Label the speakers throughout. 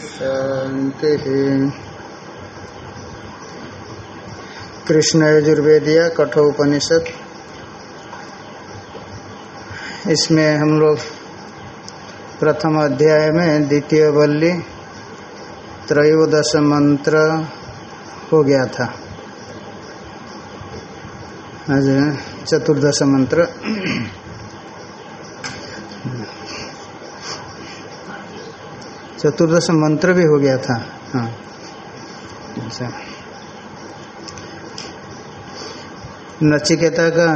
Speaker 1: शांति कृष्ण यजुर्वेदिया कठोपनिषद। इसमें हम लोग प्रथम अध्याय में द्वितीय बल्ली त्रयोदश मंत्र हो गया था। चतुर्दश मंत्र। चतुर्दश मंत्र भी हो गया था। हाँ। अच्छा। नचिकेता का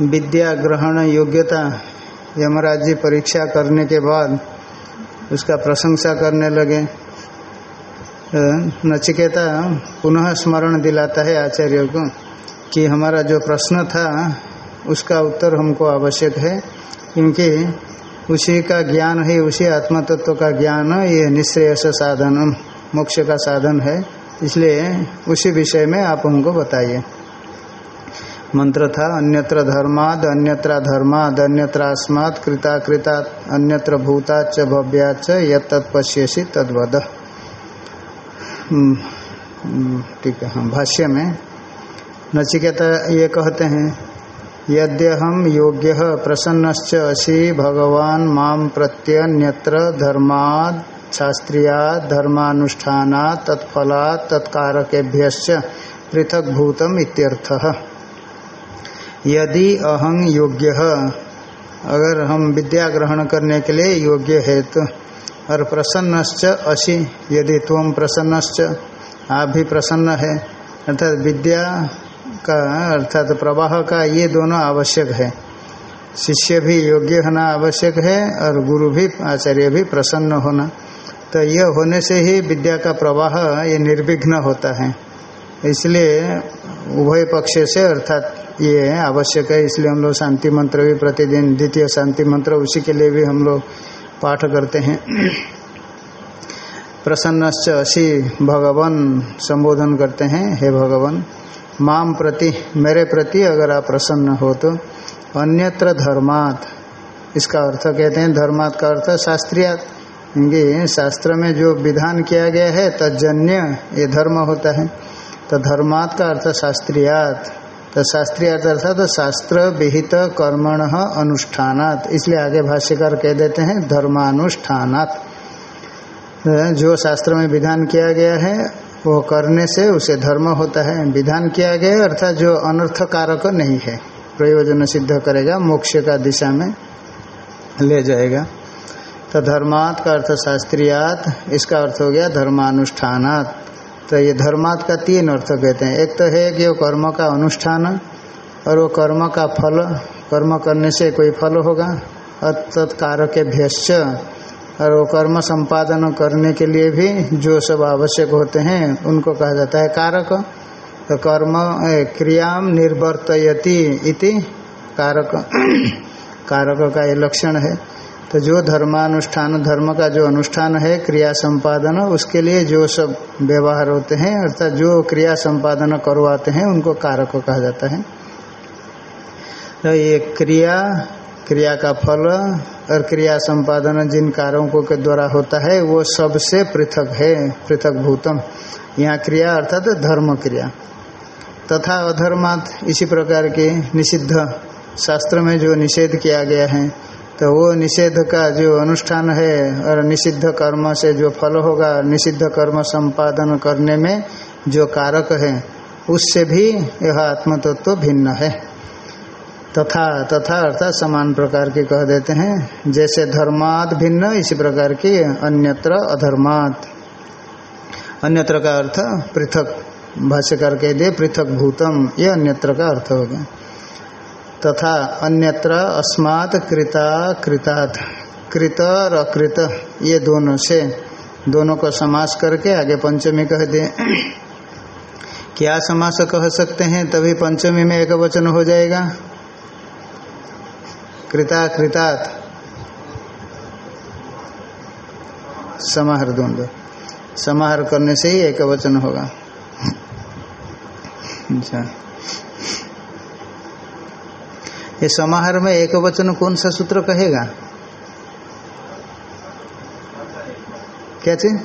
Speaker 1: विद्या ग्रहण योग्यता यमराज जी परीक्षा करने के बाद उसका प्रशंसा करने लगे। नचिकेता पुनः स्मरण दिलाता है आचार्य को कि हमारा जो प्रश्न था, उसका उत्तर हमको आवश्यक है, क्योंकि उसी का ज्ञान है, उसी आत्म तत्व का ज्ञान, ये निश्रेयस साधन, मोक्ष का साधन है। इसलिए उसी विषय में आप हमको बताइए। मंत्र था, अन्यत्र धर्माद अन्यत्र धर्माद अन्यत्रास्मात् कृता कृता, अन्यत्र भूताच भव्याच यत्पश्यसी तद्वद ठीक है हम भाष्य में नचिकेता ये कहते हैं यद्यहम योग्य प्रसन्नश्च असी भगवान माम प्रत्यन्यत्र धर्माद शास्त्रिया धर्मानुष्ठाना तत्फला तत्कारकेभ्य पृथक भूतम इत्यर्थः। यदि अहं योग्य, अगर हम विद्या ग्रहण करने के लिए योग्य है तो और प्रसन्नश्च असी, यदि तुम प्रसन्नश्च, आप भी प्रसन्न है, अर्थात विद्या का अर्थात तो प्रवाह का ये दोनों आवश्यक है। शिष्य भी योग्य होना आवश्यक है और गुरु भी, आचार्य भी प्रसन्न होना। तो यह होने से ही विद्या का प्रवाह ये निर्विघ्न होता है। इसलिए उभय पक्ष से अर्थात ये आवश्यक है। इसलिए हम लोग शांति मंत्र भी प्रतिदिन, द्वितीय शांति मंत्र उसी के लिए भी हम लोग पाठ करते हैं। प्रसन्नश्च असी भगवान संबोधन करते हैं। हे भगवान माम प्रति, मेरे प्रति अगर आप प्रसन्न हो तो अन्यत्र धर्मात। इसका अर्थ कहते हैं, धर्मात का अर्थ शास्त्रीयात। क्योंकि शास्त्र में जो विधान किया गया है तजन्य ये धर्म होता है। तो धर्मात का अर्थ शास्त्रीयात। तो शास्त्रीय अर्थात तो शास्त्र विहित कर्मण अनुष्ठानात। इसलिए आगे भाष्यकार कह देते हैं, धर्मानुष्ठानात। जो शास्त्र में विधान किया गया है वो करने से उसे धर्म होता है, विधान किया गया अर्थात जो अनर्थ कारक नहीं है, प्रयोजन सिद्ध करेगा, मोक्ष का दिशा में ले जाएगा। तो धर्मात का अर्थ शास्त्रीयात, इसका अर्थ हो गया धर्मानुष्ठानात। तो ये धर्मात का तीन अर्थ कहते हैं। एक तो है कि वो कर्म का अनुष्ठान और वो कर्म का फल, कर्म करने से कोई फल होगा, और तत्कारक भ्यश्च और वो कर्म संपादन करने के लिए भी जो सब आवश्यक होते हैं, उनको कहा जाता है कारक। तो कर्म क्रियाम निर्वर्तयति इति कारक। कारक का ये लक्षण है। तो जो धर्मानुष्ठान, धर्म का जो अनुष्ठान है, क्रिया संपादन, उसके लिए जो सब व्यवहार होते हैं, अर्थात जो क्रिया संपादन करवाते हैं, उनको कारक कहा जाता है। तो ये क्रिया क्रिया का फल और क्रिया संपादन जिन कारकों के द्वारा होता है, वो सबसे पृथक है, पृथक भूतम। यहाँ क्रिया अर्थात तो धर्म क्रिया। तथा अधर्मात इसी प्रकार के निषिद्ध शास्त्र में जो निषेध किया गया है तो वो निषेध का जो अनुष्ठान है और निषिद्ध कर्म से जो फल होगा, निषिद्ध कर्म संपादन करने में जो कारक है, उससे भी यह आत्मतत्व तो भिन्न है। तथा तथा अर्थात समान प्रकार के कह देते हैं, जैसे धर्मात भिन्न, इसी प्रकार की अन्यत्र अधर्मात अन्यत्र का अर्थ पृथक, भाष्यकार कह दे, पृथक भूतम, ये अन्यत्र का अर्थ हो गया। तथा अन्यत्र अस्मात् कृता कृतात्, कृत और अकृत, ये दोनों से, दोनों को समास करके आगे पंचमी कह दे। क्या समास कह सकते हैं, तभी पंचमी में एक वचन हो जाएगा। कृता कृतात्। समाहर द्वंद समाहर करने से ही एक वचन होगा। अच्छा। ये समाहर में एक वचन कौन सा सूत्र कहेगा? क्या चीज़?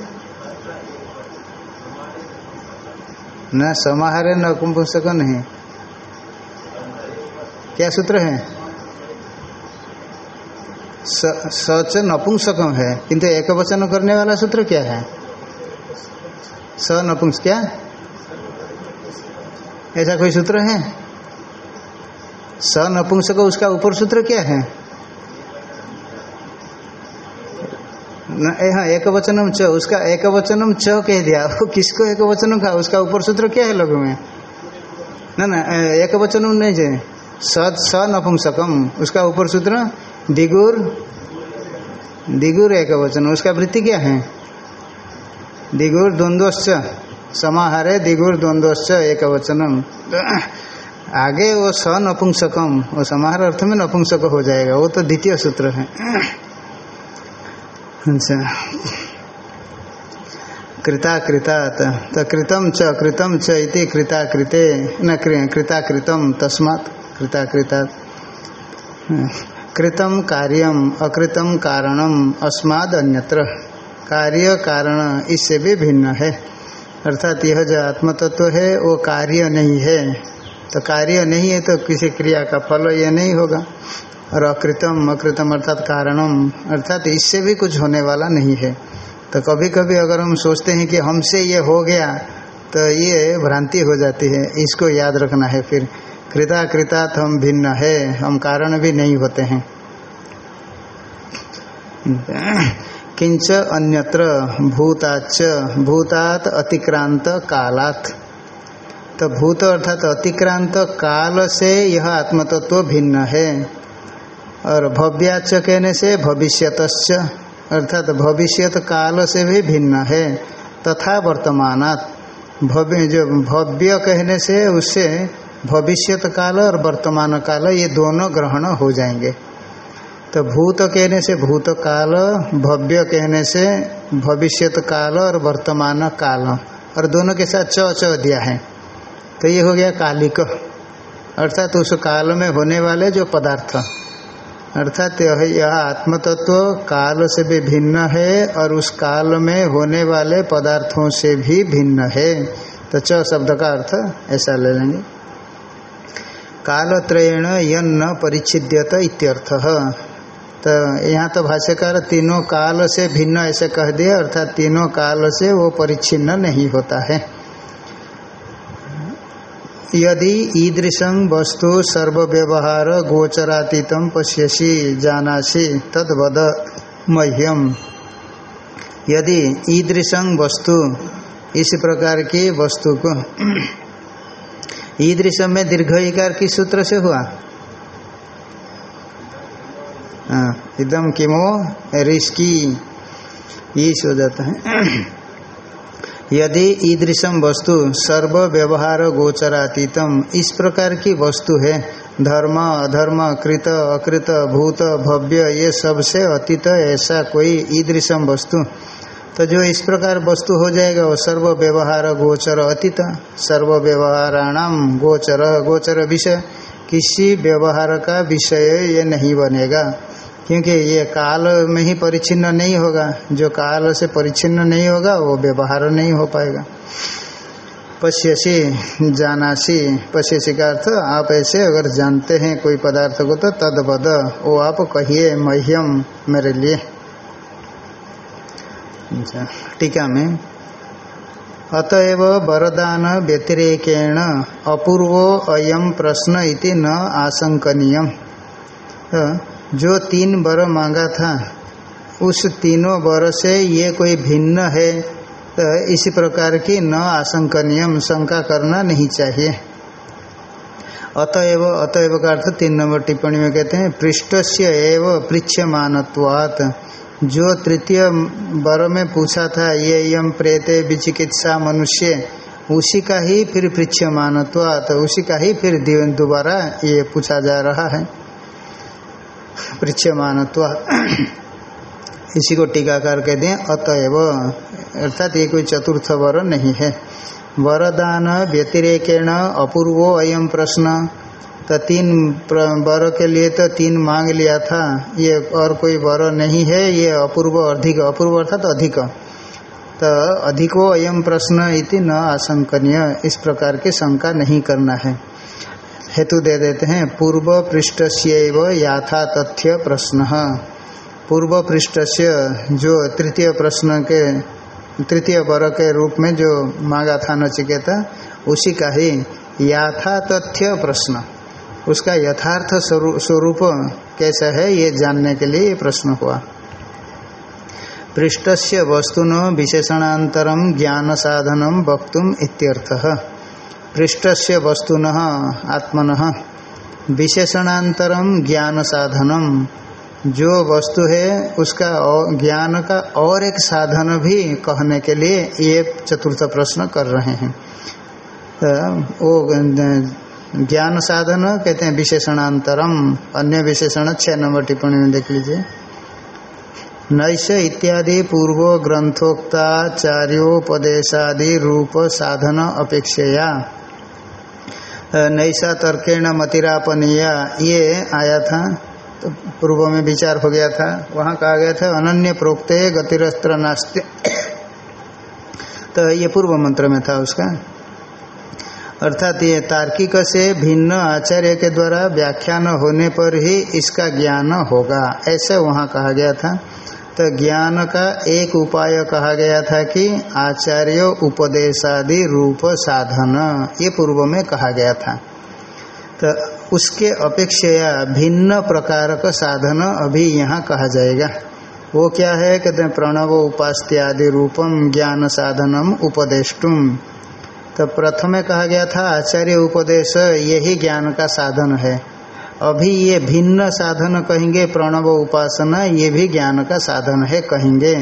Speaker 1: न है, न कुंभ नहीं क्या सूत्र है? सच नपुंसकम है। किंतु एक वचन करने वाला सूत्र क्या है? स नपुंस क्या? ऐसा कोई सूत्र है? स नपुंसक उसका ऊपर सूत्र क्या है? हाँ एक वचनम च, उसका एक वचनम च कह दिया। किसको एक वचनम का उसका ऊपर सूत्र क्या है लघु में? ना ना एक वचनम नहीं जे सद स नपुंसकम, उसका ऊपर सूत्र दिगुर दिगुर एक वचन उसका वृत्ति क्या है? दिगुर द्वंद्वश्च, समाहारे दिगुर द्वंद्वश्च एक वचनम आगे वो स नपुंसकम वो समाहार अर्थ में नपुंसक हो जाएगा, वो तो द्वितीय सूत्र है। अच्छा। कृता कृतात तो कृतम च कृतम च इति कृता कृते न कृता कृतम तस्मात् कृता कृतात कृतम कार्यम, अकृतम कारणम अस्माद अन्यत्र कार्य कारण इससे भी भिन्न है। अर्थात यह जो आत्मतत्व है, वो कार्य नहीं है। तो कार्य नहीं है तो किसी क्रिया का फल यह नहीं होगा। और अकृतम अकृतम अर्थात कारणम, अर्थात इससे भी कुछ होने वाला नहीं है। तो कभी कभी अगर हम सोचते हैं कि हमसे ये हो गया तो ये भ्रांति हो जाती है। इसको याद रखना है फिर। कृता कृतात् हम भिन्न है, हम कारण भी नहीं होते हैं। किंच अन्यत्र भूताच भूतात अतिक्रांत कालात। तो भूत अर्थात अतिक्रांत काल से यह आत्मतत्व तो भिन्न है, और भव्याच कहने से भविष्यत अर्थात भविष्यत काल से भी भिन्न है, तथा वर्तमानात। भव्य, जो भव्य कहने से उससे भविष्यत काल और वर्तमान काल ये दोनों ग्रहण हो जाएँगे। तो भूत कहने से भूत काल भव्य कहने से भविष्यत काल और वर्तमान काल और दोनों के साथ च च दिया है। तो ये हो गया कालिक। अर्थात उस काल में होने वाले जो पदार्थ। अर्थात यह आत्मतत्व काल से भी भिन्न है, और उस काल में होने वाले पदार्थों से भी भिन्न है। तो च शब्द का अर्थ ऐसा ले लेंगे। कालत्रयेण यन न परिच्छिद्यत इत्यर्थ। तो यहाँ तो भाष्यकार तीनों काल से भिन्न ऐसे कह दिए, अर्थात तीनों काल से वो परिच्छिन्न नहीं होता है। यदि ईदृशं वस्तु सर्वव्यवहार गोचरातीत पश्यसी, जानासी, तद्वद मह्यम। यदि ईदृशं वस्तु, इस प्रकार की वस्तु को ईदृशम में दीर्घ इकार किस सूत्र से हुआ। एकदम किमो रिस्की ये हो जाता है। यदि ईदृशम वस्तु सर्व व्यवहार गोचरातीतम, इस प्रकार की वस्तु है, धर्म, अधर्म, कृत, अकृत, भूत, भव्य, ये सबसे अतीत ऐसा कोई ईदृशम वस्तु तो जो इस प्रकार वस्तु हो जाएगा, वो सर्व व्यवहार गोचर अतीत सर्व व्यवहाराणाम गोचर गोचर विषय। किसी व्यवहार का विषय ये नहीं बनेगा, क्योंकि ये काल में ही परिच्छिन्न नहीं होगा। जो काल से परिच्छिन्न नहीं होगा, वो व्यवहार नहीं हो पाएगा। पश्यसी, जानासी। पश्यसी का अर्थ, आप ऐसे अगर जानते हैं कोई पदार्थ को तो तदपद वो आप कहिए, मह्यम मेरे लिए। अच्छा, टीका में। अतएव वरदान व्यतिरेकेण अपूर्वो अयम प्रश्न इति न आशंकनीय जो तीन वर मांगा था उस तीनों वर से ये कोई भिन्न है तो इसी प्रकार की न आशंकनीय शंका करना नहीं चाहिए। अतएव अतएव का अर्थ तीन नंबर टिप्पणी में कहते हैं पृष्ठ से एवं पृछमानत्वात् जो तृतीय वर में पूछा था, ये यम प्रेते विचिकित्सा मनुष्य। उसी का ही फिर पृछमानत्वात् उसी का ही फिर दोबारा ये पूछा जा रहा है। पृछमान इसी को टीकाकार कहते हैं, अतएव। अर्थात ये कोई चतुर्थ वर नहीं है। वरदान व्यतिरेकेण अपूर्वो अयम प्रश्न। तो तीन वर के लिए तो तीन मांग लिया था। ये और कोई वर नहीं है, ये अपूर्व, अधिक अपूर्व अर्थात तो अधिक। तो अधिको अयम प्रश्न इति न आशंकनीय। इस प्रकार की शंका नहीं करना है। हेतु दे देते हैं, पूर्व पृष्ठ से याथा तथ्य प्रश्न। पूर्व पृष्ठ से जो तृतीय प्रश्न के, तृतीय वर के रूप में जो मांगा था नचिकेता, उसी का ही याथा तथ्य प्रश्न। उसका यथार्थ स्वरूप कैसा है, ये जानने के लिए ये प्रश्न हुआ। पृष्ठ से वस्तुन विशेषणांतरम ज्ञान साधनम वक्तुम इत्यर्थ। पृष्ठ से वस्तुन, आत्मन। विशेषणांतरम ज्ञान साधनम जो वस्तु है, उसका ज्ञान का और एक साधन भी कहने के लिए ये चतुर्थ प्रश्न कर रहे हैं। तो वो ज्ञान साधन, कहते हैं विशेषणांतरम, अन्य विशेषण, छह नंबर टिप्पणी में देख लीजिए। नैश इत्यादि पूर्व ग्रंथोक्ताचार्योपदेशादि रूप साधन अपेक्षया। नैसा तर्केण मतिरापनीय, ये आया था तो पूर्व में विचार हो गया था, वहाँ कहा गया था, अनन्य प्रोक्ते गतिरस्त्र नास्ते। तो ये पूर्व मंत्र में था उसका। अर्थात ये तार्किक से भिन्न आचार्य के द्वारा व्याख्यान होने पर ही इसका ज्ञान होगा। ऐसे वहाँ कहा गया था। तो ज्ञान का एक उपाय कहा गया था कि आचार्य उपदेशादि रूप साधन, ये पूर्व में कहा गया था। तो उसके अपेक्षा भिन्न प्रकार का साधन अभी यहाँ कहा जाएगा। वो क्या है? कहते हैं, प्रणव उपास्त्यादि रूपम ज्ञान साधनम उपदेष्टुम। तो प्रथम कहा गया था, आचार्य उपदेश, यही ज्ञान का साधन है। अभी ये भिन्न साधन कहेंगे, प्रणव उपासना, ये भी ज्ञान का साधन है कहेंगे।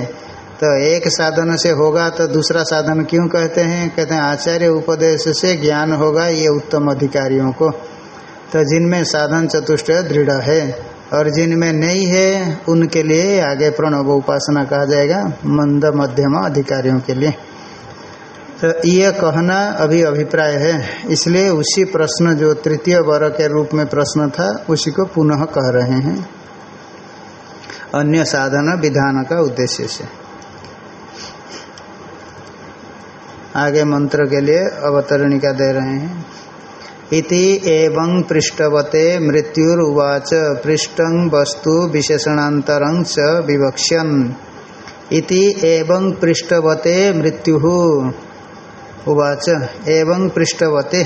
Speaker 1: तो एक साधन से होगा तो दूसरा साधन क्यों कहते हैं? कहते हैं, आचार्य उपदेश से ज्ञान होगा ये उत्तम अधिकारियों को। तो जिनमें साधन चतुष्ट दृढ़ है, और जिनमें नहीं है, उनके लिए आगे प्रणव उपासना कहा जाएगा, मंद मध्यम अधिकारियों के लिए। तो ये कहना अभी अभिप्राय है। इसलिए उसी प्रश्न, जो तृतीय वर्ग के रूप में प्रश्न था, उसी को पुनः कह रहे हैं। अन्य साधन विधान का उद्देश्य से। आगे मंत्र के लिए अवतरणिका दे रहे हैं। इति एवं पृष्ठवते मृत्युर्वाच पृष्ठं वस्तु विशेषणांतरं च विवक्ष्यन। इति एवं पृष्ठवते मृत्यु। उवाच। एवं पृष्ठवते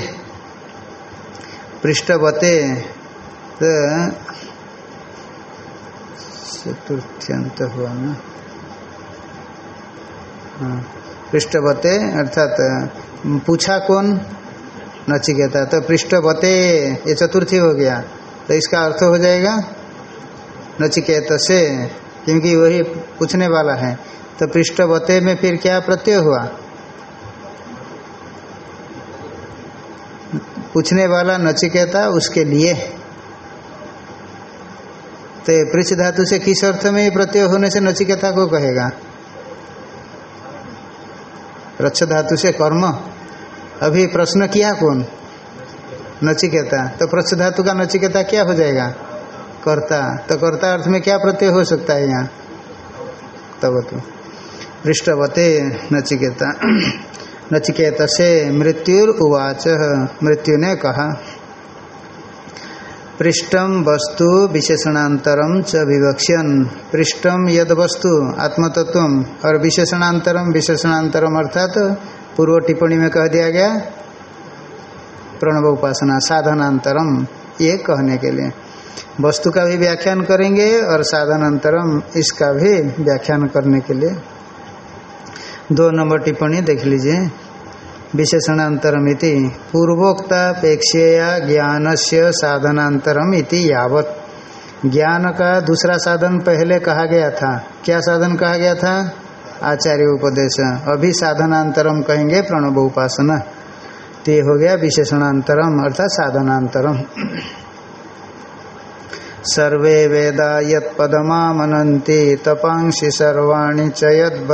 Speaker 1: पृष्ठवते चतुर्थ्यंत हुआ ना? पृष्ठवते अर्थात पूछा कौन? नचिकेता। तो पृष्ठवते ये चतुर्थी हो गया। तो इसका अर्थ हो जाएगा नचिकेत से, क्योंकि वही पूछने वाला है। तो पृष्ठवते में फिर क्या प्रत्यय हुआ? पूछने वाला नचिकेता उसके लिए। तो पृछ धातु से किस अर्थ में प्रत्यय होने से नचिकेता को कहेगा? रक्ष धातु से कर्म। अभी प्रश्न किया कौन? नचिकेता। तो प्रच्छ धातु का नचिकेता क्या हो जाएगा? कर्ता। तो कर्ता अर्थ में क्या प्रत्यय हो सकता है यहाँ? तब तो। पृष्ठवते नचिकेता। नचिकेत से मृत्युर उवाच मृत्यु ने कहा पृष्ठम वस्तु विशेषणांतरम च विवक्ष्यन। पृष्ठम यद वस्तु आत्मतत्व और विशेषणांतरम विशेषणांतरम अर्थात तो पूर्व टिप्पणी में कह दिया गया, प्रणव उपासना साधनांतरम ये कहने के लिए। वस्तु का भी व्याख्यान करेंगे और साधनांतरम इसका भी व्याख्यान करने के लिए। दो नंबर टिप्पणी देख लीजिए। विशेषणांतरम इति पूर्वोक्तापेक्षया ज्ञान से साधनांतरम यावत। ज्ञान का दूसरा साधन पहले कहा गया था। क्या साधन कहा गया था? आचार्य उपदेश। अभी साधनांतरम कहेंगे प्रणव उपासना। ते हो गया विशेषणांतरम, अर्थात साधनांतरम। सर्वे वेदा यदमा मनंती तपांसी सर्वाणी च यद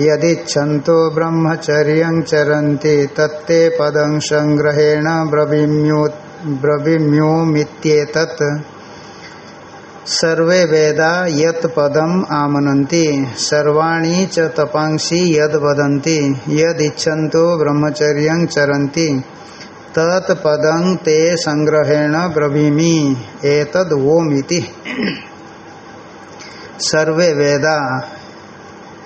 Speaker 1: बदंती यदिच्छन्तो ब्रह्मचर्य चरन्ति तत्ते पदं संग्रहेण ब्रवीम्यो सर्वे वेदा यत पदम आमनन्ति, सर्वाणी च तपांसी यद वदन्ति यद इच्छन्तो ब्रह्मचर्य चरन्ति तत्पदं ते संग्रहेण ब्रवीमि, एतद ओमिति। सर्वे वेदा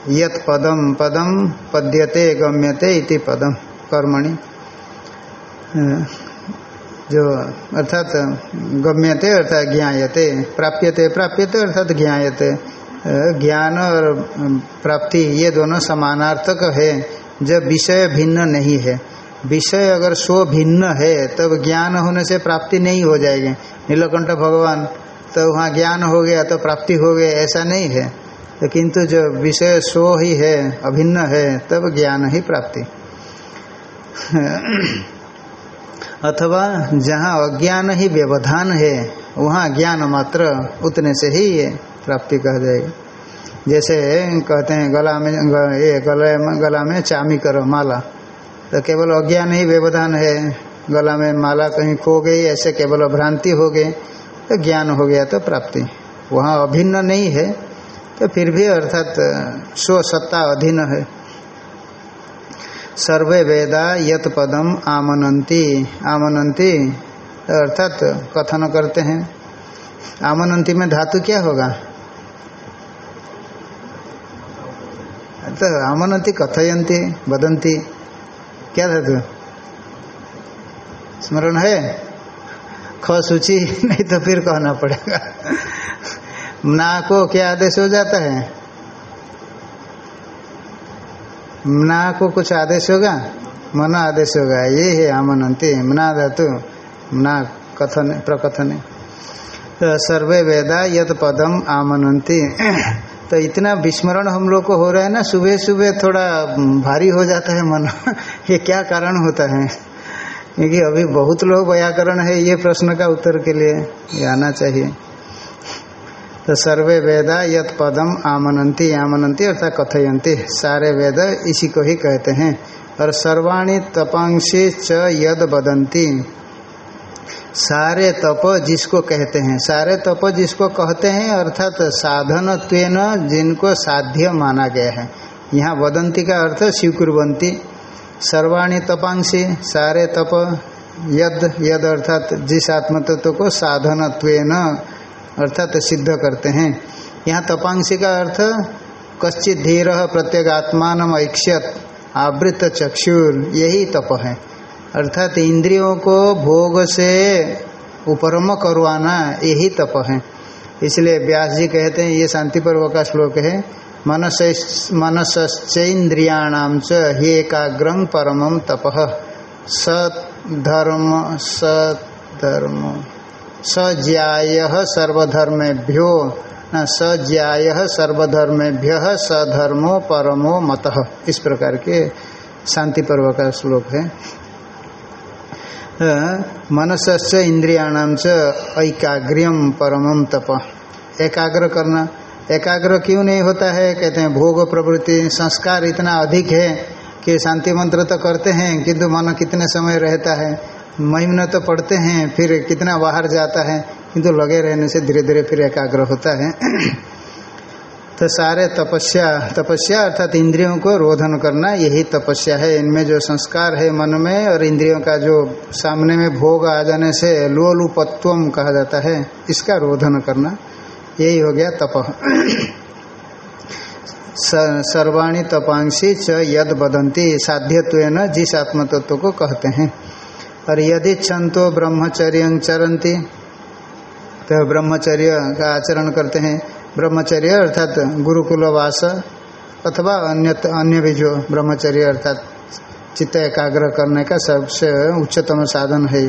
Speaker 1: यत पदम पदम पद्यते गम्यते इति पदम कर्मणि। जो अर्थात गम्यते अर्थात ज्ञायते, प्राप्यते प्राप्यते अर्थात ज्ञायते। ज्ञान और प्राप्ति ये दोनों समानार्थक है, जब विषय भिन्न नहीं है। विषय अगर स्व भिन्न है, तब ज्ञान होने से प्राप्ति नहीं हो जाएगी। नीलकंठ भगवान तो वहाँ ज्ञान हो गया तो प्राप्ति हो गया, ऐसा नहीं है। तो किंतु जो विषय सो ही है, अभिन्न है, तब ज्ञान ही प्राप्ति। अथवा जहाँ अज्ञान ही व्यवधान है, वहाँ ज्ञान मात्र उतने से ही ये प्राप्ति कह जाएगी। जैसे कहते हैं, गला में ये गले में, गला में चामी करो, माला। तो केवल अज्ञान ही व्यवधान है, गला में माला कहीं खो गई, ऐसे केवल भ्रांति हो गई तो ज्ञान हो गया तो प्राप्ति। वहाँ अभिन्न नहीं है तो फिर भी अर्थात स्व सत्ता अधीन है। सर्वे वेदा यत पदम आमनंती। आमनंती अर्थात कथन करते हैं। आमनंती में धातु क्या होगा? तो आमनंती कथयंती बदंती क्या धातु? स्मरण है? ख सूची, नहीं तो फिर कहना पड़ेगा। ना को क्या आदेश हो जाता है। ना को कुछ आदेश होगा? मन आदेश होगा। ये है आमनंती। मना धातु। मना कथन, प्रकथन। तो सर्वे वेदा यद पदम आमनंती। तो इतना विस्मरण हम लोग को हो रहा है ना सुबह सुबह थोड़ा भारी हो जाता है मन। ये क्या कारण होता है? क्योंकि अभी बहुत लोग व्याकरण है, ये प्रश्न का उत्तर के लिए आना चाहिए। तो सर्वे वेदा यत पदम आमनंती आमनंती अर्थात कथयंती सारे वेद इसी को ही कहते हैं। और सर्वाणी तपांशी च यद बदंती सारे तप जिसको कहते हैं, सारे तप जिसको कहते हैं, अर्थात साधन जिनको साध्य माना गया है। यहाँ वदंती का अर्थ स्वीकुरवंती सर्वाणी तपांशी सारे तप, यद यद अर्थात जिस आत्मतत्व को साधन अर्थात तो सिद्ध करते हैं। यहाँ तपांशी का अर्थ, कश्चित धीर प्रत्येगात्मान ऐक्षत आवृत चक्षुर, यही तप है। अर्थात इंद्रियों को भोग से उपरम करवाना यही तप है। इसलिए व्यास जी कहते हैं, ये शांति पर्व का श्लोक है मनस मनसश्चेन्द्रियाणाम च ही एकाग्रं परम तप। सधर्म सधर्म सज्याय सर्वधर्मेभ्यो, न सज्याय सर्वधर्मेभ्य, सधर्मो परमो मत। इस प्रकार के शांति पर्व का श्लोक है। मनस्य इंद्रियाणाम च ऐकाग्र्यम परमम तप। एकाग्र करना। एकाग्र क्यों नहीं होता है? कहते हैं, भोग प्रवृत्ति संस्कार इतना अधिक है कि शांति मंत्र तो करते हैं, किंतु मन कितने समय रहता है? महिमन तो पढ़ते हैं, फिर कितना बाहर जाता है किंतु लगे रहने से धीरे धीरे फिर एकाग्र होता है। तो सारे तपस्या तपस्या अर्थात इंद्रियों को रोधन करना, यही तपस्या है। इनमें जो संस्कार है मन में और इंद्रियों का जो सामने में भोग आ जाने से लोलुपत्व कहा जाता है, इसका रोधन करना, यही हो गया तप। सर्वाणी तपांशी च यद बदंती साध्यत्व जिस आत्मतत्व को कहते हैं। और यदि छंतो ब्रह्मचर्य चरंती तो ब्रह्मचर्य का आचरण करते हैं। ब्रह्मचर्य अर्थात गुरुकुलवास अथवा अन्य अन्य भी जो ब्रह्मचर्य अर्थात चित्त एकाग्र करने का सबसे उच्चतम साधन है।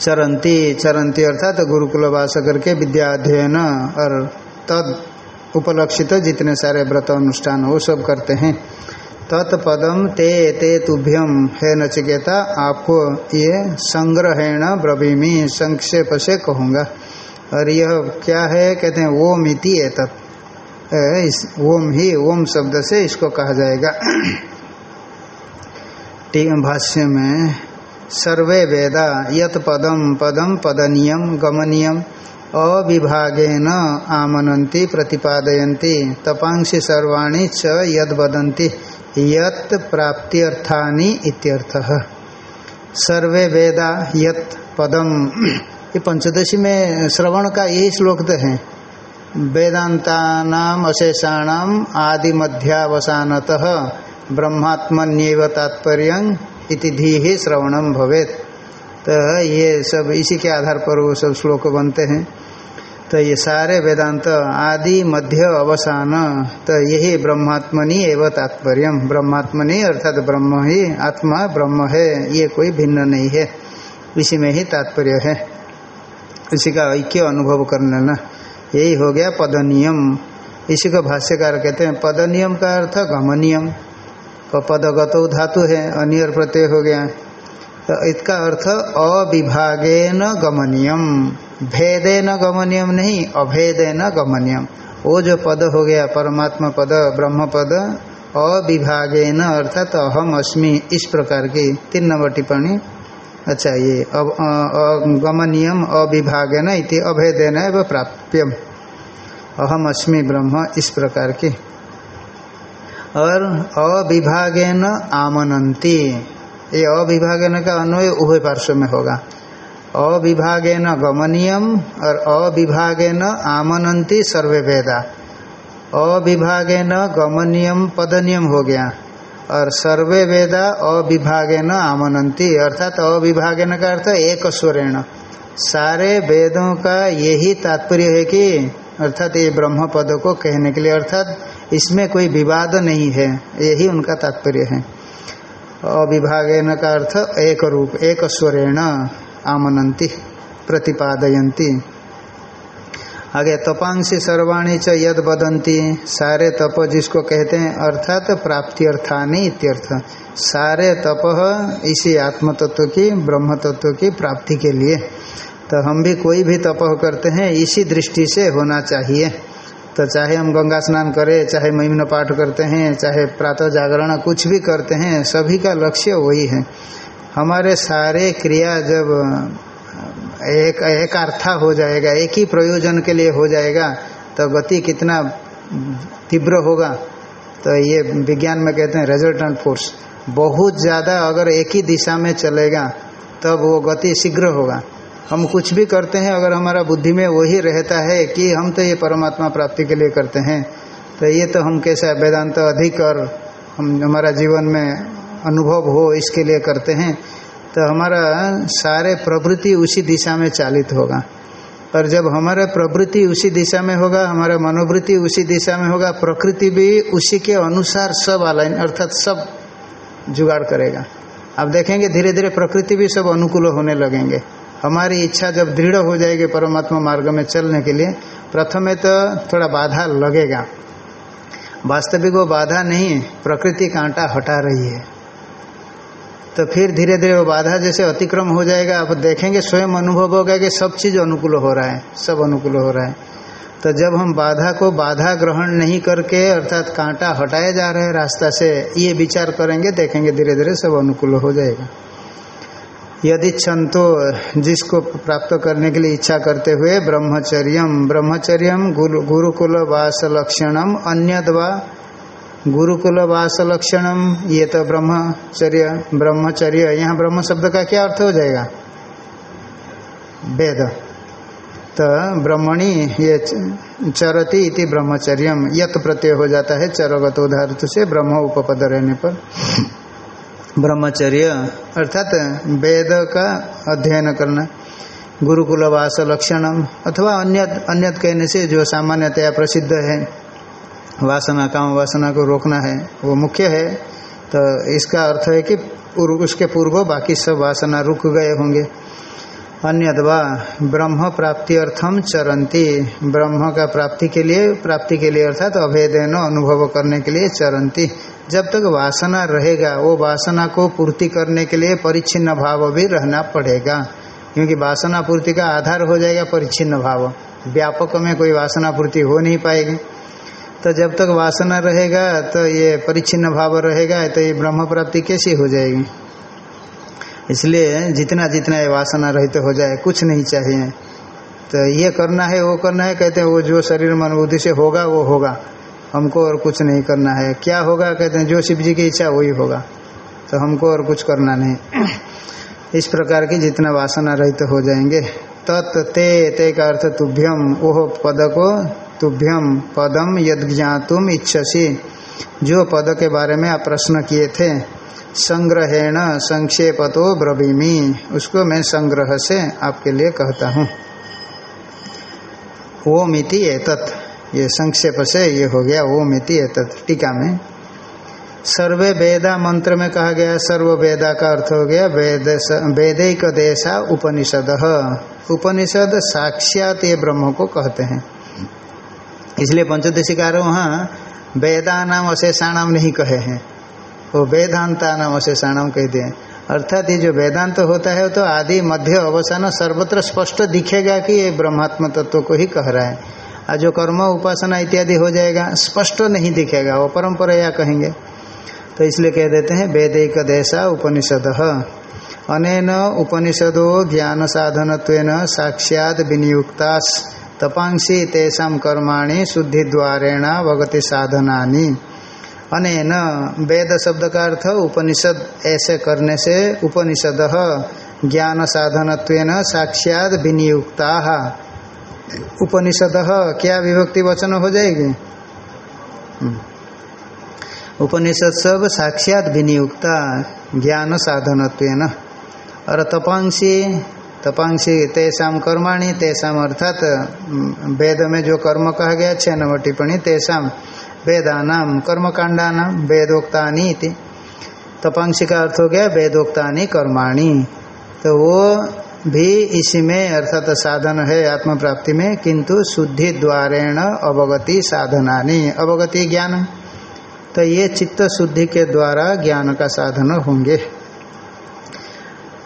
Speaker 1: चरंती चरंती अर्थात गुरुकुलवास करके विद्या अध्ययन और तद उपलक्षित जितने सारे व्रत अनुष्ठान, वो सब करते हैं। तत्पदम ते ते तुभ्यम है नचिकेता, आपको ये संग्रहेण ब्रवीमी संक्षेप से कहूँगा। और यह क्या है? कहते हैं, ओम इति तत् इस ओम ही, ओम शब्द से इसको कहा जाएगा। भाष्य में, सर्वे वेदा, यत पदम पदम पदनीयम गमनीयम अविभागेन आमनन्ति, प्रतिपादयन्ति, तपांसी सर्वाणी च यद यत प्राप्त्यर्थानि इत्यर्थः। सर्वे वेदा यत पदम। ये पंचदशी में श्रवण का यही श्लोक तो है। वेदांता अशेषाणाम आदि मध्यावसानत ब्रह्मात्मन्यव तात्पर्य इति धी ही श्रवणम भवेत। तो ये सब इसी के आधार पर वो सब श्लोक बनते हैं। तो ये सारे वेदांत आदि मध्य अवसान तो यही ब्रह्मात्मनि एवं तात्पर्य ब्रह्मात्मनि अर्थात ब्रह्म ही आत्मा, ब्रह्म है, ये कोई भिन्न नहीं है। इसी में ही तात्पर्य है। इसी का ऐक्य अनुभव कर लेना यही हो गया पदनियम। इसी को भाष्यकार कहते हैं, पदनियम का अर्थ गमनियम। पदगत धातु है, अनियर प्रत्यय हो गया। तो इसका अर्थ अविभागेन गमनियम। भेदेन गमनियम नहीं, अभेदेन गमनियम। वो जो पद हो गया, परमात्मा पद, ब्रह्म पद, अविभागेन, अर्थात तो अहम अस्मि, इस प्रकार की तीन नंबर टिप्पणी। अच्छा ये अब गमनियम, अविभागेन इति अभेदेन एवं प्राप्यम। अहम अस्मि, ब्रह्म, इस प्रकार की। और अविभागेन आमनंती ये अविभागन का अन्वय उभय पार्श्व में होगा। अविभागेन गमनियम और अविभागेन आमनंती सर्वे वेदा। अविभागेन गमनियम पदनियम हो गया। और सर्वे वेदा अविभागेन आमनंती अर्थात अविभागेन का अर्थ एक स्वरेण सारे वेदों का यही तात्पर्य है कि, अर्थात ये ब्रह्म पद को कहने के लिए, अर्थात इसमें कोई विवाद नहीं है। यही उनका तात्पर्य है। अविभागेन का अर्थ एक रूप एक स्वरेण आमनंती प्रतिपादयंती आगे तपांशी सर्वाणी च यद बदंती सारे तप जिसको कहते हैं, अर्थात तो प्राप्ति अर्थानी इत्यर्थ। सारे तप इसी आत्म तत्व की ब्रह्म तत्व की प्राप्ति के लिए। तो हम भी कोई भी तप करते हैं, इसी दृष्टि से होना चाहिए। तो चाहे हम गंगा स्नान करें, चाहे महिमन पाठ करते हैं, चाहे प्रातः जागरण कुछ भी करते हैं, सभी का लक्ष्य वही है। हमारे सारे क्रिया जब, एक एक अर्था हो जाएगा, एक ही प्रयोजन के लिए हो जाएगा तो गति कितना तीव्र होगा। तो ये विज्ञान में कहते हैं रेजल्टेंट फोर्स बहुत ज़्यादा अगर एक ही दिशा में चलेगा, तब वो गति शीघ्र होगा। हम कुछ भी करते हैं, अगर हमारा बुद्धि में वही रहता है कि हम तो ये परमात्मा प्राप्ति के लिए करते हैं तो ये तो हम कैसा वेदांत तो अधिक और हम, हमारा जीवन में अनुभव हो, इसके लिए करते हैं तो हमारा सारे प्रवृत्ति उसी दिशा में चालित होगा। पर जब हमारा प्रवृत्ति उसी दिशा में होगा, हमारा मनोवृत्ति उसी दिशा में होगा, प्रकृति भी उसी के अनुसार सब आलाइन अर्थात सब जुगाड़ करेगा। आप देखेंगे धीरे धीरे प्रकृति भी सब अनुकूल होने लगेंगे। हमारी इच्छा जब दृढ़ हो जाएगी परमात्मा मार्ग में चलने के लिए, प्रथम तो थोड़ा बाधा लगेगा। वास्तविक वो बाधा नहीं, प्रकृति कांटा हटा रही है। तो फिर धीरे धीरे वो बाधा जैसे अतिक्रम हो जाएगा, आप देखेंगे स्वयं अनुभव होगा कि सब चीज़ अनुकूल हो रहा है, सब अनुकूल हो रहा है। तो जब हम बाधा को बाधा ग्रहण नहीं करके, अर्थात कांटा हटाए जा रहे हैं रास्ता से, ये विचार करेंगे, देखेंगे धीरे धीरे सब अनुकूल हो जाएगा। यदि छंतो जिसको प्राप्त करने के लिए इच्छा करते हुए ब्रह्मचर्यम ब्रह्मचर्यम गुरुकुल वास लक्षणम अन्य गुरुकुल वास लक्षणम, ये तो ब्रह्मचर्य ब्रह्मचर्य, यहाँ ब्रह्म शब्द का क्या अर्थ हो जाएगा? वेद। तो ब्रह्मणी, ये चरती इति ब्रह्मचर्यम, यत प्रत्यय हो जाता है चरगत उदाहरण से ब्रह्म उपपद रहने पर। ब्रह्मचर्य अर्थात वेद का अध्ययन करना गुरुकुलवास लक्षणम, अथवा अन्य अन्य कहने से जो सामान्यतया प्रसिद्ध है, वासना, काम वासना को रोकना है, वो मुख्य है। तो इसका अर्थ है कि उसके पूर्व बाकी सब वासना रुक गए होंगे। अन्यदवा ब्रह्म प्राप्ति अर्थम चरंती ब्रह्म का प्राप्ति के लिए, प्राप्ति के लिए अर्थात तो अभेदन अनुभव करने के लिए चरंती जब तक वासना रहेगा, वो वासना को पूर्ति करने के लिए परिच्छिन्न भाव भी रहना पड़ेगा। क्योंकि वासना पूर्ति का आधार हो जाएगा परिच्छिन्न भाव। व्यापक में कोई वासना पूर्ति हो नहीं पाएगी। तो जब तक वासना रहेगा तो ये परिच्छिन्न भाव रहेगा तो ये ब्रह्म प्राप्ति कैसी हो जाएगी? इसलिए जितना जितना ये वासना रहित तो हो जाए, कुछ नहीं चाहिए। तो ये करना है, वो करना है, कहते हैं, वो जो शरीर मन बुद्धि से होगा, वो होगा। हमको और कुछ नहीं करना है। क्या होगा, कहते हैं, जो शिव जी की इच्छा, वही होगा। तो हमको और कुछ करना नहीं। इस प्रकार की जितना वासना रहित तो हो जाएँगे। तत् ते ते का अर्थ तुभ्यम, ओह पद को तुभ्यम, पदम यद ज्ञातुम इच्छसी। जो पद के बारे में आप प्रश्न किए थे संग्रहेण संक्षेप तो ब्रवीमी। उसको मैं संग्रह से आपके लिए कहता हूँ। ओम इति एतत्। ये संक्षेप से ये हो गया ओम इति एतत्। टीका में। सर्वे वेदा मंत्र में कहा गया, सर्व वेदा का अर्थ हो गया, वेद वेदिक देशा उपनिषद। उपनिषद साक्षात ये ब्रह्म को कहते हैं। इसलिए पंचदशिकार वहाँ वेदा नाम अशेषाणाम नहीं कहे हैं। वो वेदांता नाम अशेषाणाम कह दिए। अर्थात ये जो वेदांत तो होता है तो आदि मध्य अवसान सर्वत्र स्पष्ट दिखेगा कि ये ब्रह्मात्म तत्व को ही कह रहा है। और जो कर्म, उपासना इत्यादि हो जाएगा, स्पष्ट नहीं दिखेगा, वो परंपरा या कहेंगे। तो इसलिए कह देते हैं वेदिक देशा उपनिषद। अनेन उपनिषदो ज्ञान साधन साक्षात विनियुक्ता तपांसी तेषा कर्माणि शुद्धि द्वारेण भगति साधनानी। अनेन वेद शब्द का अर्थ उपनिषद ऐसे करने से उपनिषद ज्ञान साधन साक्षात विनियुक्ता। उपनिषद क्या विभक्ति वचन हो जाएगी? हम्म। उपनिषद सब साक्षात विनियुक्ता, ज्ञान साधन और तपांसी तपांसी तेषाम कर्माणी तेषाम अर्थात वेद में जो कर्म कहा गया छह नंबर टिप्पणी तेषाम वेदानाम, कर्मकांडानाम, वेदोक्तानी इति। तपांशी का अर्थ हो गया वेदोक्तानी कर्माणी। तो वो भी इसी में, अर्थात साधन है आत्म प्राप्ति में, किंतु शुद्धि द्वारेण अवगति साधनानी। अवगति ज्ञान। तो ये चित्त शुद्धि के द्वारा ज्ञान का साधन होंगे।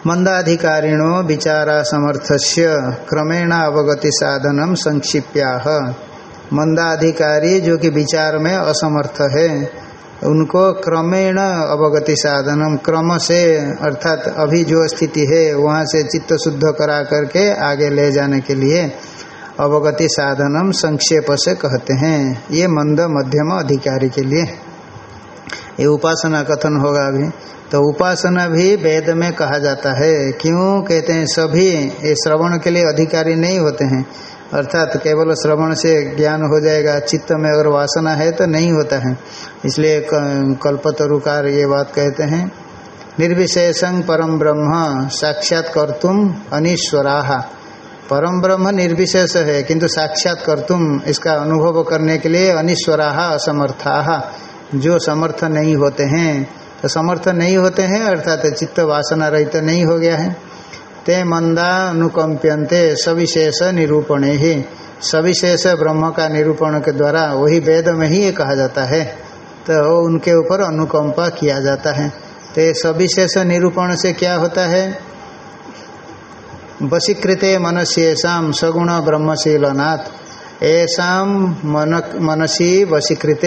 Speaker 1: मंदाधिकारिणो विचारा समर्थस्य क्रमेण अवगति साधनम संक्षिप्या मंदाधिकारी जो कि विचार में असमर्थ है, उनको क्रमेण अवगति साधनम, क्रम से, अर्थात अभी जो स्थिति है, वहाँ से चित्त शुद्ध करा करके आगे ले जाने के लिए अवगति साधनम संक्षेप से कहते हैं। ये मंद मध्यम अधिकारी के लिए। ये उपासना कथन होगा अभी। तो उपासना भी वेद में कहा जाता है। क्यों? कहते हैं, सभी ये श्रवण के लिए अधिकारी नहीं होते हैं। अर्थात केवल श्रवण से ज्ञान हो जाएगा, चित्त में अगर वासना है तो नहीं होता है। इसलिए कल्पतरुकार ये बात कहते हैं, निर्विशेषं परम ब्रह्म साक्षात कर्तुम अनिश्वरा। परम ब्रह्म निर्विशेष है, किंतु साक्षात कर्तुम इसका अनुभव करने के लिए अनिश्वरा, असमर्था। जो समर्थ नहीं होते हैं तो समर्थ नहीं होते हैं, अर्थात चित्त वासना रहित तो नहीं हो गया है। ते मंदा अनुकंप्यंते सविशेष निरूपण। ही सविशेष ब्रह्म का निरूपण के द्वारा वही वेद में ही ये कहा जाता है। तो उनके ऊपर अनुकंपा किया जाता है। तो सविशेष निरूपण से क्या होता है? वशीकृत मनस्येषा सगुण ब्रह्मशीलनाथ ऐसा मन, मनसी वशीकृत।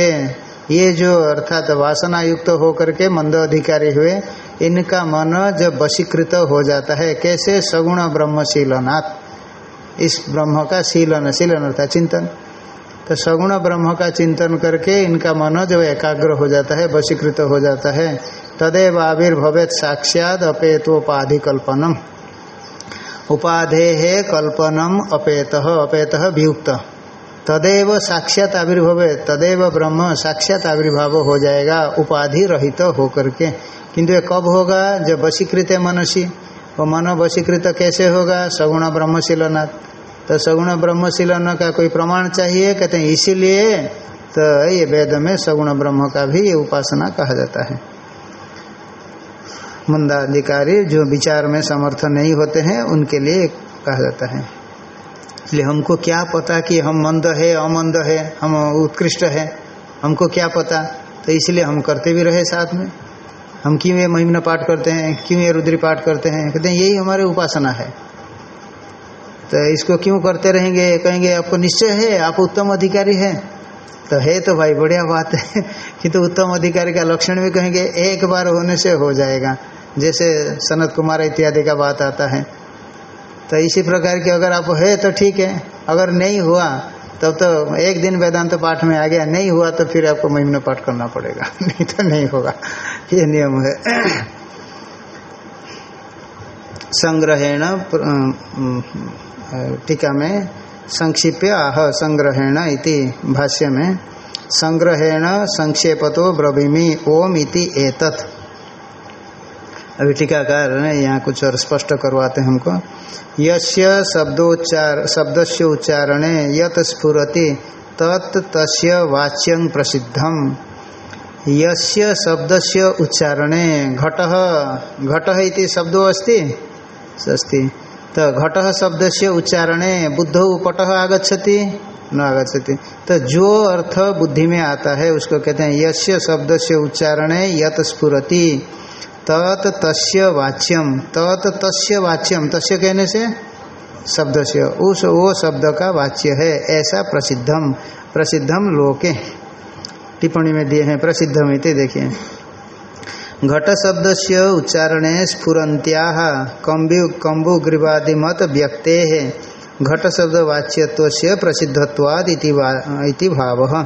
Speaker 1: ये जो अर्थात वासना युक्त होकर के मंद अधिकारी हुए इनका मन जब वशीकृत हो जाता है, कैसे सगुण ब्रह्मशीलनाथ इस ब्रह्म का शीलन शीलन अर्थात चिंतन। तो सगुण ब्रह्म का चिंतन करके इनका मन जब एकाग्र हो जाता है, वशीकृत हो जाता है, तदेव आविर्भवेत साक्षात अपेतोपाधि कल्पनम उपाधे है कल्पनम अपेत अपेत वियुक्त। तदेव साक्षात आविर्भव तदेव ब्रह्म साक्षात आविर्भाव हो जाएगा, उपाधि रहित तो होकर के। किंतु ये कब होगा? जब वशीकृत मनसी वो मन वशीकृत कैसे होगा? सगुण ब्रह्मशीलनाथ तो सगुण ब्रह्मशीलन का कोई प्रमाण चाहिए? कहते हैं, इसीलिए तो ये वेद में सगुण ब्रह्म का भी उपासना कहा जाता है। मंदाधिकारी जो विचार में समर्थ नहीं होते हैं, उनके लिए कहा जाता है। इसलिए हमको क्या पता कि हम मंद है, अमंद है, हम उत्कृष्ट है? हमको क्या पता? तो इसलिए हम करते भी रहे साथ में। हम क्यों ये महिमना पाठ करते हैं? क्यों ये रुद्री पाठ करते हैं? कहते हैं, यही हमारे उपासना है। तो इसको क्यों करते रहेंगे? कहेंगे, आपको निश्चय है, आप उत्तम अधिकारी हैं। तो है तो भाई, बढ़िया बात है कि तो उत्तम अधिकारी का लक्षण भी कहेंगे, एक बार होने से हो जाएगा। जैसे सनत कुमार इत्यादि का बात आता है। तो इसी प्रकार की अगर आप है तो ठीक है, अगर नहीं हुआ तब तो एक दिन वेदांत तो पाठ में आ गया, नहीं हुआ तो फिर आपको महिमा पाठ करना पड़ेगा। नहीं तो नहीं होगा। ये नियम है। संग्रहेण टीका में संक्षिप्य आह संग्रहेण इति भाष्य में, संग्रहेण संक्षेपतो ब्रवीमी ओम इति एतत्। अभी टीकाकार यहाँ कुछ और स्पष्ट करवाते हैं हमको। यस्य शब्दोच्चार शब्द से उच्चारणे यत स्फुरति, तत् तस्य वाच्यं प्रसिद्धम। यस्य शब्द से उच्चारणे घट घट इति शब्दो अस्ति? अस्ति। तो घट शब्द से उच्चारणे बुद्ध पट आगछति न आगछति तो जो अर्थ बुद्धि में आता है, उसको कहते हैं, यस्य शब्द से उच्चारणे यत स्फुरति। तत् तस्य वाच्यम। तत् तस्य वाच्यम। तस्य कहने से? शब्द से। उस, वो शब्द का वाच्य है। ऐसा प्रसिद्धम। प्रसिद्धम लोके। टिप्पणी में दिए हैं। प्रसिद्धम इति देखिए। घट शब्द से उच्चारणे स्फुरंत्या कम्बु कम्बुग्रीवादिमत व्यक्ते। है घट शब्द वाच्यत्व से प्रसिद्धत्वाद इति भाव।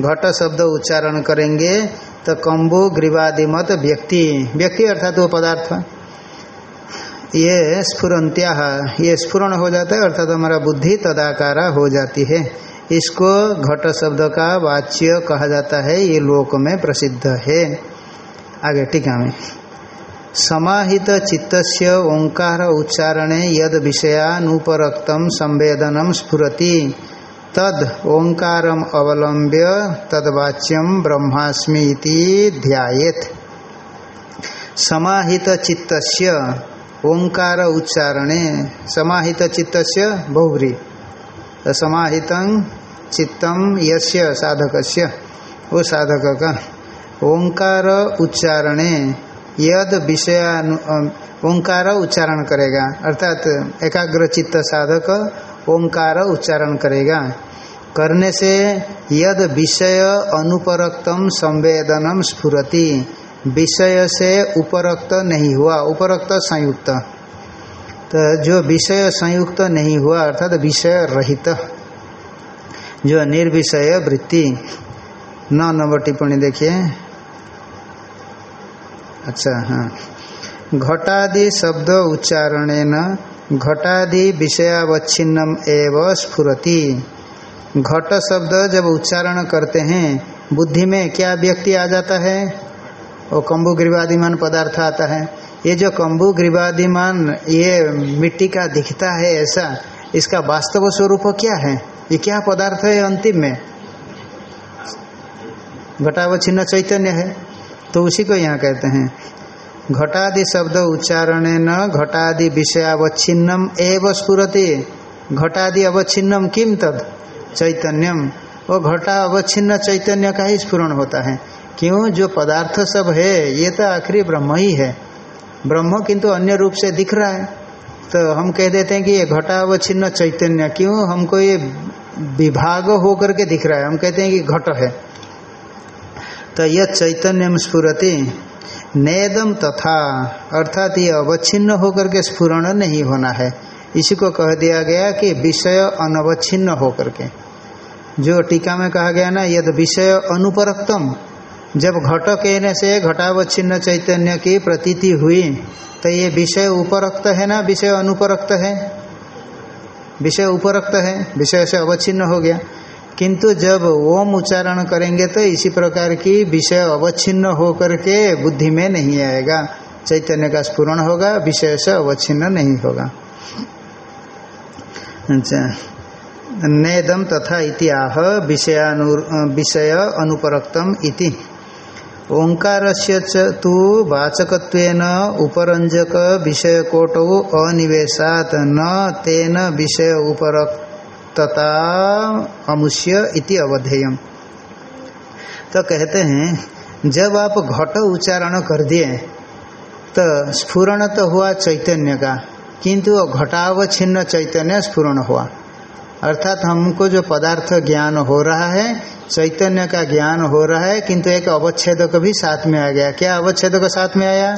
Speaker 1: घट शब्द उच्चारण करेंगे। तो कम्बु ग्रीवादिमत व्यक्ति। व्यक्ति अर्थात वो पदार्थ। ये स्फुरंत्या ये स्फुरन हो जाता है, अर्थात हमारा बुद्धि तदाकारा हो जाती है। इसको घट शब्द का वाच्य कहा जाता है, ये लोक में प्रसिद्ध है। आगे, टीका में। समाहित चित्तस्य ओंकार उच्चारणे यद विषयानुपरक्तम संवेदनम स्फुरति। तद ओंकारम अवलंब्य तदवाच्यम ब्रह्मास्मि ध्यायेत। समाहित चित्तस्य ओंकार उच्चारणे समाहित चित्तस्य बहुव्री। समाहित चित्तम यस्य साधकस्य। वो साधक का ओंकार उच्चारणे यद विषय ओंकार उच्चारण करेगा। अर्थात एकाग्र चित्त साधक ओंकार उच्चारण करेगा। करने से यद विषय अनुपरक्तम संवेदनम स्फुरति। विषय से उपरक्त नहीं हुआ, उपरक्त संयुक्त। तो जो विषय संयुक्त नहीं हुआ, अर्थात तो विषय रहित, जो निर्विषय वृत्ति। नौ नंबर टिप्पणी देखिए। अच्छा हाँ। घटादि शब्द उच्चारण घटादि विषयावच्छिन्नम एव स्फुरति। घट शब्द जब उच्चारण करते हैं, बुद्धि में क्या व्यक्ति आ जाता है? वो कम्बु ग्रीवादिमान पदार्थ आता है। ये जो कम्बु ग्रीवादिमान, ये मिट्टी का दिखता है ऐसा, इसका वास्तव स्वरूप क्या है? ये क्या पदार्थ है अंतिम में? घटावच्छिन्न चैतन्य है। तो उसी को यहाँ कहते हैं। घटादि शब्द उच्चारण न, घटादि विषयावच्छिन्नम एव स्फुरति। घटादि अवच्छिन्नम किम तद? चैतन्यम। वो घटा अवच्छिन्न चैतन्य का ही स्फुरण होता है। क्यों? जो पदार्थ सब है, ये तो आखिरी ब्रह्म ही है। ब्रह्म किंतु अन्य रूप से दिख रहा है। तो हम कह देते हैं कि ये घटा अवच्छिन्न चैतन्य, क्यों? हमको ये विभाग होकर के दिख रहा है। हम कहते हैं कि घट है। तो यह चैतन्य स्फुरति। नेदम तथा, अर्थात ये अवच्छिन्न होकर के स्फुरण नहीं होना है। इसी को कह दिया गया कि विषय अनवच्छिन्न होकर के। जो टीका में कहा गया ना, यद विषय अनुपरक्तम, जब घट कहने से घटावच्छिन्न चैतन्य की प्रतीति हुई तो ये विषय उपरक्त है ना, विषय अनुपरक्त है? विषय उपरक्त है, विषय से अवच्छिन्न हो गया। किंतु जब ओम उच्चारण करेंगे तो इसी प्रकार की विषय अवच्छिन्न होकर के बुद्धि में नहीं आएगा। चैतन्य का स्फुरन होगा, विषय से अवच्छिन्न नहीं होगा। अच्छा। नेदम तथा इतिहा विषयानु विषय अनुपरक्तम इति। ओंकार से तो वाचक उपरंजक विषयकोटो अनिवेशात न तेन विषय उपरक्त। तथा अमुष्य इति अवधेयम। तो कहते हैं, जब आप घट उच्चारण कर दिए तो स्फुरण तो हुआ चैतन्य का, किंतु घटावच्छिन्न चैतन्य स्फुरण हुआ। अर्थात हमको जो पदार्थ ज्ञान हो रहा है, चैतन्य का ज्ञान हो रहा है, किंतु एक अवच्छेद भी साथ में आ गया। क्या अवच्छेद साथ में आया?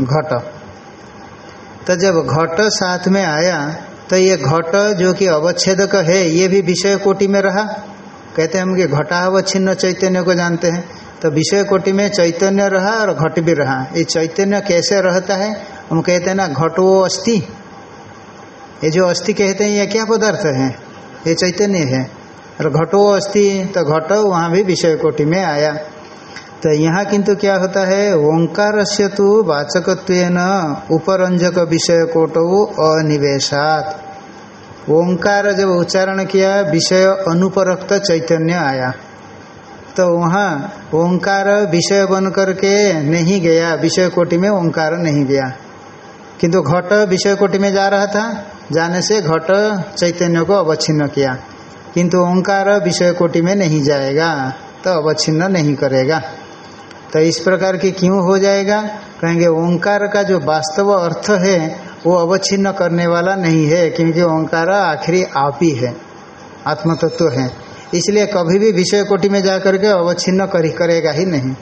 Speaker 1: घट। तो जब घट साथ में आया तो ये घट जो कि अवच्छेदक है, ये भी विषय कोटि में रहा। कहते हैं हम कि घटावच्छिन्न चैतन्य को जानते हैं। तो विषय कोटि में चैतन्य रहा और घट भी रहा। ये चैतन्य कैसे रहता है? हम कहते हैं ना, घट वो अस्थि ये जो अस्थि कहते हैं, ये क्या पदार्थ है? ये चैतन्य है। और घटो अस्थि तो घट वहाँ भी विषय कोटि में आया। तो यहाँ किंतु क्या होता है? ओंकार से तो वाचकत्व उपरंजक विषय कोटो अनिवेशात। ओंकार जब उच्चारण किया, विषय अनुपरक्त चैतन्य आया। तो वहाँ ओंकार विषय बन करके नहीं गया, विषय कोटि में ओंकार नहीं गया। किंतु घट विषय कोटि में जा रहा था, जाने से घट चैतन्य को अवच्छिन्न किया। किंतु ओंकार विषय कोटि में नहीं जाएगा तो अवच्छिन्न नहीं करेगा। तो इस प्रकार की क्यों हो जाएगा? कहेंगे, ओंकार का जो वास्तव अर्थ है, वो अवच्छिन्न करने वाला नहीं है, क्योंकि ओंकार आखिरी आप ही है, आत्मतत्व है। इसलिए कभी भी विषय कोटि में जाकर के अवच्छिन्न कर, करेगा ही नहीं।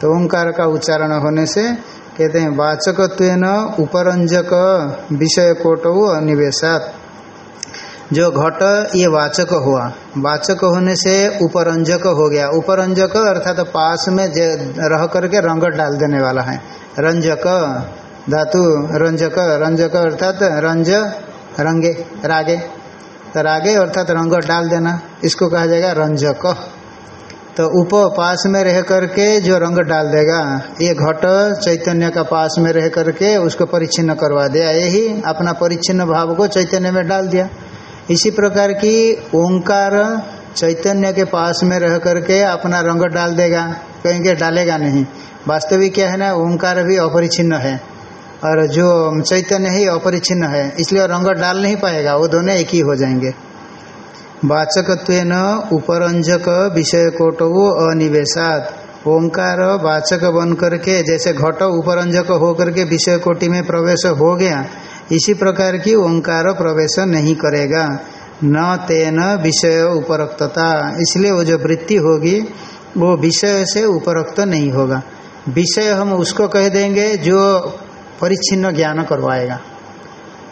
Speaker 1: तो ओंकार का उच्चारण होने से कहते हैं वाचकत्व न उपरंजक विषय कोटो अनिवेशात। जो घट ये वाचक हुआ। वाचक होने से उपरंजक हो गया। उपरंजक अर्थात तो पास में रह करके रंग डाल देने वाला है। रंजक, धातु, रंजक रंजक अर्थात रंज, रंगे, रागे। तो रागे अर्थात रंग डाल देना। इसको कहा जाएगा रंजक। तो उप पास में रह करके जो रंग डाल देगा, ये घट चैतन्य का पास में रह करके उसको परिच्छिन्न करवा दिया। यही अपना परिच्छिन्न भाव को चैतन्य में डाल दिया। इसी प्रकार की ओंकार चैतन्य के पास में रह करके अपना रंग डाल देगा, कहेंगे डालेगा नहीं। वास्तविक क्या है ना, ओंकार भी अपरिचिन्न है। और जो चैतन्य ही अपरिचिन्न है, इसलिए रंग डाल नहीं पाएगा, वो दोनों एक ही हो जाएँगे। वाचकत्व न उपरंजक विषय कोटो अनिवेशात। ओंकार वाचक बन करके जैसे घट उपरंजक होकर के विषय कोटि में प्रवेश हो गया इसी प्रकार की ओंकार प्रवेश नहीं करेगा। न तेन विषय उपरक्तता। इसलिए वो जो वृत्ति होगी, वो विषय से उपरक्त नहीं होगा। विषय हम उसको कह देंगे जो परिच्छिन्न ज्ञान करवाएगा।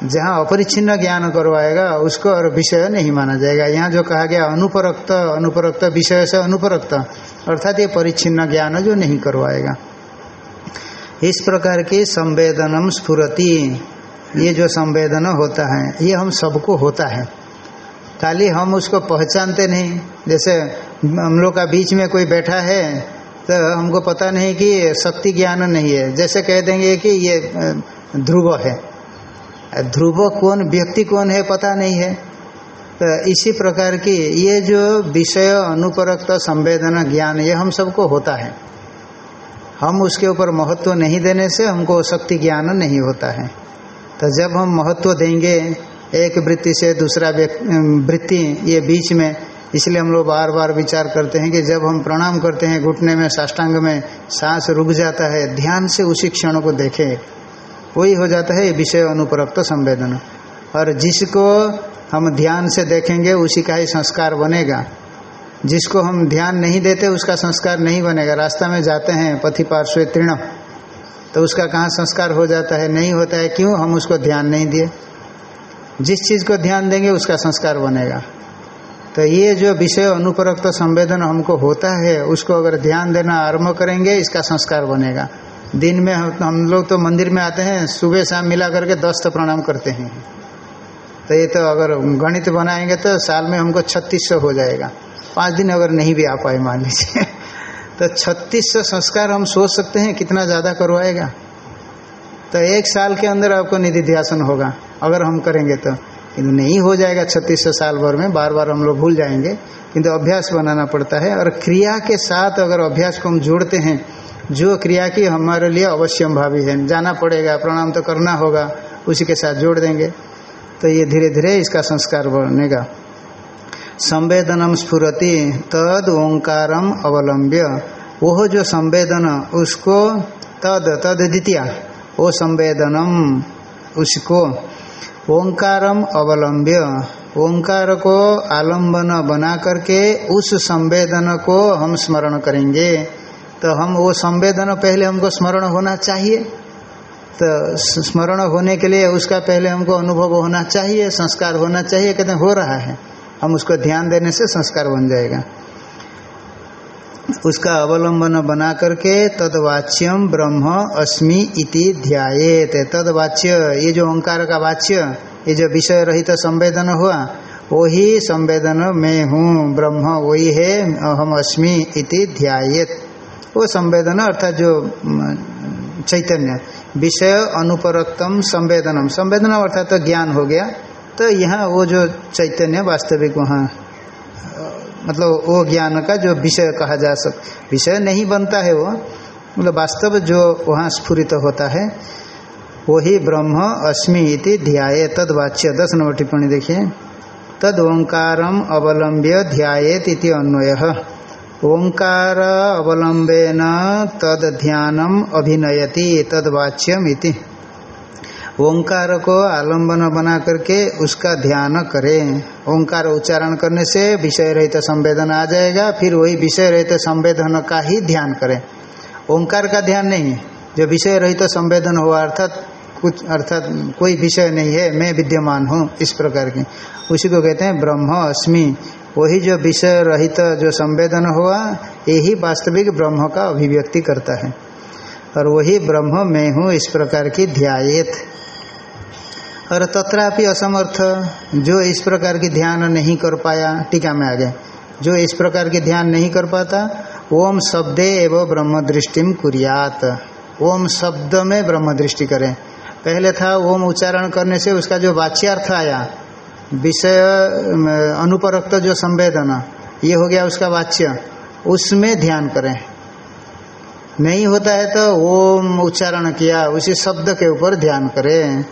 Speaker 1: जहाँ अपरिच्छिन्न ज्ञान करवाएगा, उसको और विषय नहीं माना जाएगा। यहाँ जो कहा गया, अनुपरक्त अनुपरक्त, विषय से अनुपरक्त, अर्थात ये परिच्छिन्न ज्ञान जो नहीं करवाएगा। इस प्रकार की संवेदनम स्फुरति। ये जो संवेदन होता है, ये हम सबको होता है। खाली हम उसको पहचानते नहीं। जैसे हम लोग का बीच में कोई बैठा है तो हमको पता नहीं कि शक्ति ज्ञान नहीं है। जैसे कह देंगे कि ये ध्रुव है। ध्रुव कौन, व्यक्ति कौन है पता नहीं है। तो इसी प्रकार की ये जो विषय अनुपरक्त संवेदना ज्ञान, ये हम सबको होता है। हम उसके ऊपर महत्व नहीं देने से हमको शक्ति ज्ञान नहीं होता है। तो जब हम महत्व देंगे, एक वृत्ति से दूसरा वृत्ति ये बीच में, इसलिए हम लोग बार बार विचार करते हैं कि जब हम प्रणाम करते हैं, घुटने में, साष्टांग में, सांस रुक जाता है, ध्यान से उसी क्षण को देखें, वही हो जाता है विषय अनुपरक्त संवेदन। और जिसको हम ध्यान से देखेंगे, उसी का ही संस्कार बनेगा। जिसको हम ध्यान नहीं देते, उसका संस्कार नहीं बनेगा। रास्ता में जाते हैं, पथि पार्श्व तृण तो उसका कहाँ संस्कार हो जाता है? नहीं होता है, क्यों? हम उसको ध्यान नहीं दिए। जिस चीज़ को ध्यान देंगे, उसका संस्कार बनेगा। तो ये जो विषय अनुपरक्त संवेदन हमको होता है, उसको अगर ध्यान देना आरंभ करेंगे, इसका संस्कार बनेगा। दिन में हम लोग तो मंदिर में आते हैं, सुबह शाम मिला करके दस तो प्रणाम करते हैं। तो ये तो अगर गणित बनाएँगे तो साल में हमको छत्तीस सौ हो जाएगा। पाँच दिन अगर नहीं भी आ पाए, मान लीजिए। तो छत्तीस सौ संस्कार हम सोच सकते हैं कितना ज़्यादा करवाएगा। तो एक साल के अंदर आपको निधि होगा, अगर हम करेंगे तो। किंतु नहीं हो जाएगा छत्तीस सौ साल भर में बार बार हम लोग भूल जाएँगे। किंतु अभ्यास बनाना पड़ता है और क्रिया के साथ अगर अभ्यास को हम जोड़ते हैं, जो क्रिया की हमारे लिए अवश्यम भावी है, जाना पड़ेगा, प्रणाम तो करना होगा, उसी के साथ जोड़ देंगे। तो ये धीरे धीरे इसका संस्कार बनेगा संवेदनम स्फुरति तद ओंकारम अवलंब्य वो जो संवेदन, उसको तद तद द्वितीय। वो संवेदनम, उसको ओंकारम अवलंब्य ओंकार को आलंबन बना करके उस संवेदन को हम स्मरण करेंगे। तो हम वो संवेदन पहले हमको स्मरण होना चाहिए। तो स्मरण होने के लिए उसका पहले हमको अनुभव होना चाहिए, संस्कार होना चाहिए, कहते हो रहा है। हम उसको ध्यान देने से संस्कार बन जाएगा। उसका अवलंबन बना करके तदवाच्यम ब्रह्म अस्मि इति ध्यायेत। तदवाच्य, ये जो ओंकार का वाच्य, ये जो विषय रहित तो संवेदन हुआ, वही संवेदन मैं हूँ, ब्रह्म वही है, अहम अस्मि इति ध्यायेत। वो संवेदन अर्थात जो चैतन्य, विषय अनुपरक्तम संवेदनम। संवेदन अर्थात तो ज्ञान हो गया। तो यहाँ वो जो चैतन्य वास्तविक वहाँ मतलब वो ज्ञान का जो विषय कहा जा सक, विषय नहीं बनता है वो मतलब वास्तव जो वहाँ स्फुरित होता है, वही ब्रह्म अस्मि इति ध्याये, तद वाच्य, दस नंबर टिप्पणी देखिए। तद ओंकारम अवलंब्य ध्यायेत इति अन्वय। ओंकार अवलंबेन तद ध्यानम अभिनयति, तद वाच्यम इति। ओंकार को आलंबन बना करके उसका ध्यान करें। ओंकार उच्चारण करने से विषय रहित संवेदन आ जाएगा, फिर वही विषय रहित संवेदन का ही ध्यान करें। ओंकार का ध्यान नहीं जो विषय रहित संवेदन हुआ अर्थात कुछ, अर्थात कोई विषय नहीं है, मैं विद्यमान हूँ, इस प्रकार की। उसी को कहते हैं ब्रह्म अस्मि। वही जो विषय रहित जो संवेदन हुआ, यही वास्तविक ब्रह्म का अभिव्यक्ति करता है। और वही ब्रह्म मैं हूँ, इस प्रकार की ध्यात और तथापि असमर्थ, जो इस प्रकार की ध्यान नहीं कर पाया, टीका में आगे, जो इस प्रकार की ध्यान नहीं कर पाता, ओम शब्दे एवं ब्रह्म दृष्टिम कुरियात। ओम शब्द में ब्रह्म दृष्टि करें। पहले था ओम उच्चारण करने से उसका जो वाच्यार्थ आया, विषय अनुपरक्त जो संवेदना, ये हो गया उसका वाच्य, उसमें ध्यान करें। नहीं होता है तो ओम उच्चारण किया, उसी शब्द के ऊपर ध्यान करें।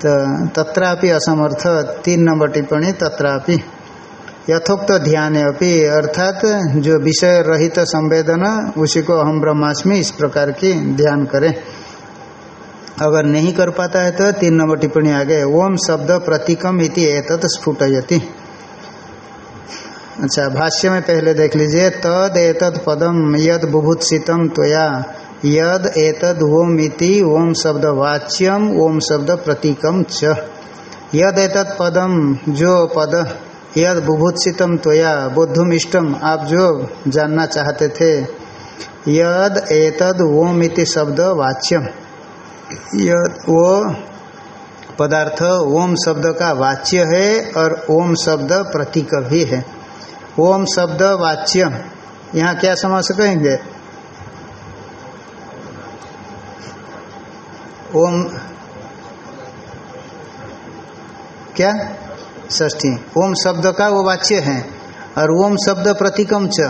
Speaker 1: तो तत्रापि असमर्थ तीन नंबर टिप्पणी, तत्रापि यथोक्त ध्यान अपनी अर्थात जो विषय रहित तो संवेदन उसी को हम ब्रह्मास्मि, इस प्रकार की ध्यान करें। अगर नहीं कर पाता है तो तीन नंबर टिप्पणी आगे, ओम शब्द प्रतीकम इति एतत् स्फुटयति। अच्छा भाष्य में पहले देख लीजिए, तद एतद पदम यद बुभुत्सितम त्वया। यद एतद ओम इति ओम शब्द वाच्यम ओम शब्द प्रतीकम च। यद एतद पदम जो पद, यद बुभुत्सितम त्वया बुद्धुम इष्टम आप जो जानना चाहते थे। यद एतद ओम इति शब्द वाच्यम यद वो पदार्थ ओम शब्द का वाच्य है और ओम शब्द प्रतीक भी है। ओम शब्द वाच्य यहाँ क्या समझ कहेंगे ओम क्या? ष्ठी ओम शब्द का वो वाच्य है और ओम शब्द प्रतीकम च।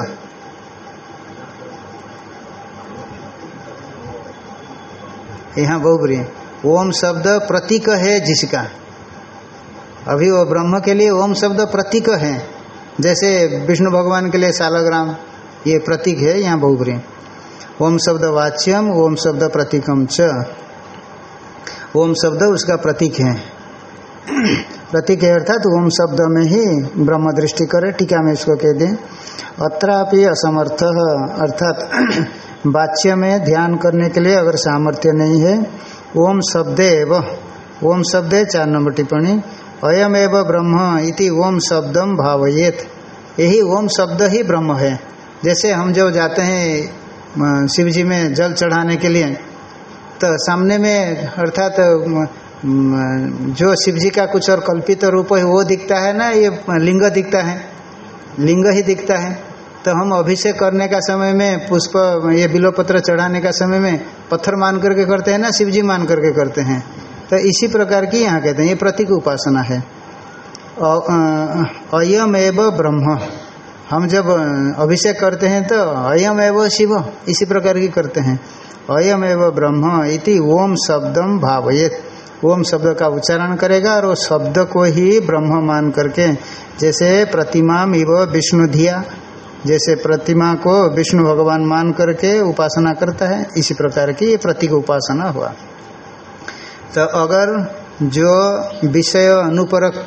Speaker 1: यहाँ बहुबरी। ओम शब्द प्रतीक है जिसका। अभी वो ब्रह्म के लिए ओम शब्द प्रतीक है। जैसे विष्णु भगवान के लिए सालग्राम ये प्रतीक है यहाँ बहुबरी। ओम शब्द वाच्यम, ओम शब्द प्रतीकम च। ओम शब्द उसका प्रतीक है। प्रतीक है अर्थात ओम शब्द में ही ब्रह्म दृष्टि करे, टीका में इसको कह दें। अत्रापि असमर्थ, अर्थात वाच्य में ध्यान करने के लिए अगर सामर्थ्य नहीं है, ओम शब्द एव ओम शब्द चार नंबर टिप्पणी। अयम एव ब्रह्म इति ओम शब्दम भावयेत। यही ओम शब्द ही ब्रह्म है। जैसे हम जब जाते हैं शिव जी में जल चढ़ाने के लिए तो सामने में, अर्थात तो जो शिव जी का कुछ और कल्पित रूप है, वो दिखता है ना, ये लिंग दिखता है? लिंग ही दिखता है। तो हम अभिषेक करने का समय में, पुष्प, ये बिलोपत्र चढ़ाने का समय में, पत्थर मान करके करते हैं ना शिव जी मान करके करते हैं? तो इसी प्रकार की यहाँ कहते हैं, ये प्रतीक उपासना है। अयम एव ब्रह्म। हम जब अभिषेक करते हैं तो अयम एव शिव, इसी प्रकार की करते हैं। अयम एवं ब्रह्म इति ओम शब्दम भावयत। ओम शब्द का उच्चारण करेगा और वो शब्द को ही ब्रह्म मान करके जैसे प्रतिमा इव विष्णु धिया, जैसे प्रतिमा को विष्णु भगवान मान करके उपासना करता है, इसी प्रकार की प्रतीक उपासना हुआ। तो अगर जो विषय अनुपरक्त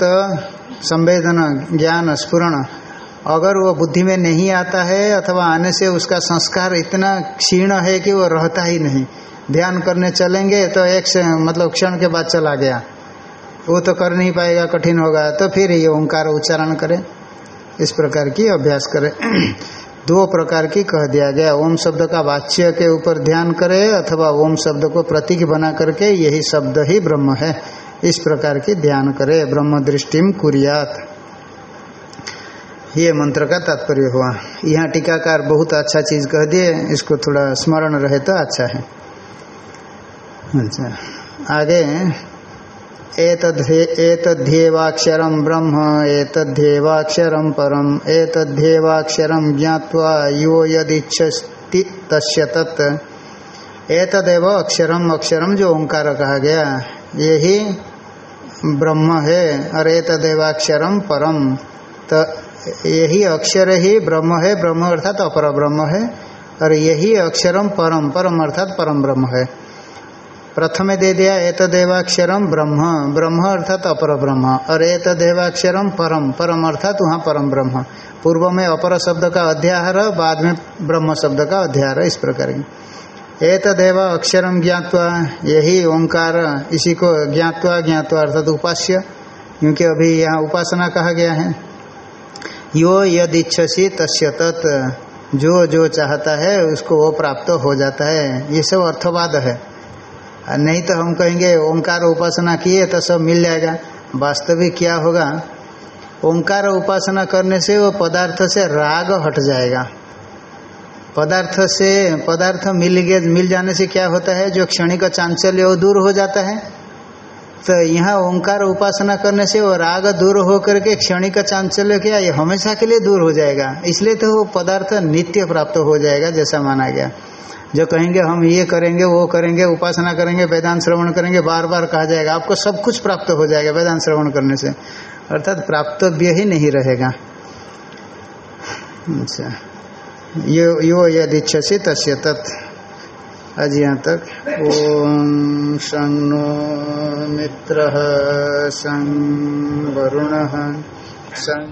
Speaker 1: संवेदना, ज्ञान, स्फुरण अगर वो बुद्धि में नहीं आता है अथवा आने से उसका संस्कार इतना क्षीण है कि वो रहता ही नहीं। ध्यान करने चलेंगे तो एक से मतलब क्षण के बाद चला गया। वो तो कर नहीं पाएगा, कठिन होगा तो फिर ये ओंकार उच्चारण करें। इस प्रकार की अभ्यास करें। दो प्रकार की कह दिया गया। ओम शब्द का वाच्य के ऊपर ध्यान करे अथवा ओम शब्द को प्रतीक बना करके, यही शब्द ही ब्रह्म है। इस प्रकार की ध्यान करे। ब्रह्म दृष्टिम कुरियात। ये मंत्र का तात्पर्य हुआ। यहाँ टीकाकार बहुत अच्छा चीज़ कह दिए, इसको थोड़ा स्मरण रहे तो अच्छा है। अच्छा आगे। एतद्धेवाक्षरम ब्रह्म एतद्धेवाक्षरम परम एतद्धेवाक्षरम ज्ञावा यो यदिच्छति तस्य तत्। एतदेव अक्षरम अक्षरम जो ओंकार कहा गया, यही ब्रह्म है, और एतदेवाक्षरम परम। तो यही अक्षर ही ब्रह्म है, ब्रह्म अर्थात अपर ब्रह्म है, और यही अक्षरम परम परम अर्थात परम ब्रह्म है। प्रथम दे दिया, एतदेवाक्षरम ब्रह्म ब्रह्म अर्थात अपर ब्रह्म और एतदेवाक्षरम परम परम अर्थात वहाँ परम ब्रह्म। पूर्व में अपर शब्द का अध्याहार, बाद में ब्रह्म शब्द का अध्याहार, इस प्रकार एतदेव अक्षरम ज्ञातवा, यही ओंकार, इसी को ज्ञातवा ज्ञातवा अर्थात उपास्य, क्योंकि अभी यहाँ उपासना कहा गया है। यो यद इच्छसी तस्य तत्, जो जो चाहता है, उसको वो प्राप्त हो जाता है। ये सब अर्थवाद है। नहीं तो हम कहेंगे, ओंकार उपासना किए तो सब मिल जाएगा। वास्तविक क्या होगा? ओंकार उपासना करने से वो पदार्थ से राग हट जाएगा। पदार्थ से, पदार्थ मिल गए, मिल जाने से क्या होता है? जो क्षणिक चांचल्य वो दूर हो जाता है। तो यहाँ ओंकार उपासना करने से वो राग दूर हो करके क्षणिक चांचल्य क्या, ये हमेशा के लिए दूर हो जाएगा। इसलिए तो वो पदार्थ नित्य प्राप्त हो जाएगा, जैसा माना गया। जो कहेंगे हम ये करेंगे, वो करेंगे, उपासना करेंगे, वेदांत श्रवण करेंगे बार बार कहा जाएगा। आपको सब कुछ प्राप्त हो जाएगा वेदांत श्रवण करने से। अर्थात प्राप्तव्य ही नहीं रहेगा। अच्छा। यो यो यदि इच्छसी तस्य तत्। आज यहाँ तक। ओम नो मित्र सं वरुण सं